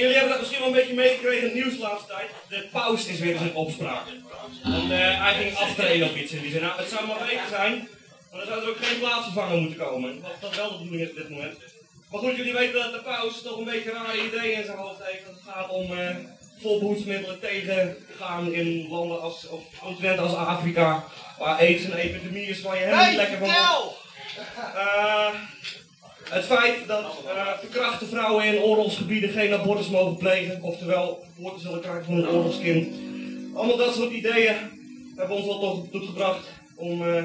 jullie hebben dat misschien wel een beetje meegekregen in het nieuws de laatste tijd. De paus is weer eens in opspraak. Want eh, hij ging aftreden op iets in die zin. Nou, het zou maar beter zijn, maar dan zou er ook geen plaatsvervanger moeten komen. Wat dat wel de bedoeling is op dit moment. Maar goed, jullie weten dat de paus toch een beetje rare ideeën in zijn hoofd heeft. Dat het gaat om uh, volbehoedsmiddelen tegen te gaan in landen als, of continenten als Afrika. Waar aids een epidemie is waar je helemaal niet lekker van. Uh, het feit dat uh, verkrachte vrouwen in oorlogsgebieden geen abortus mogen plegen, oftewel geboorte zullen krijgen van een oorlogskind. Allemaal dat soort ideeën hebben ons wel tot, tot gebracht om uh,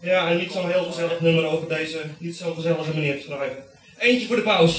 ja, een niet zo'n heel gezellig nummer over deze niet zo gezellige meneer te schrijven. Eentje voor de pauze.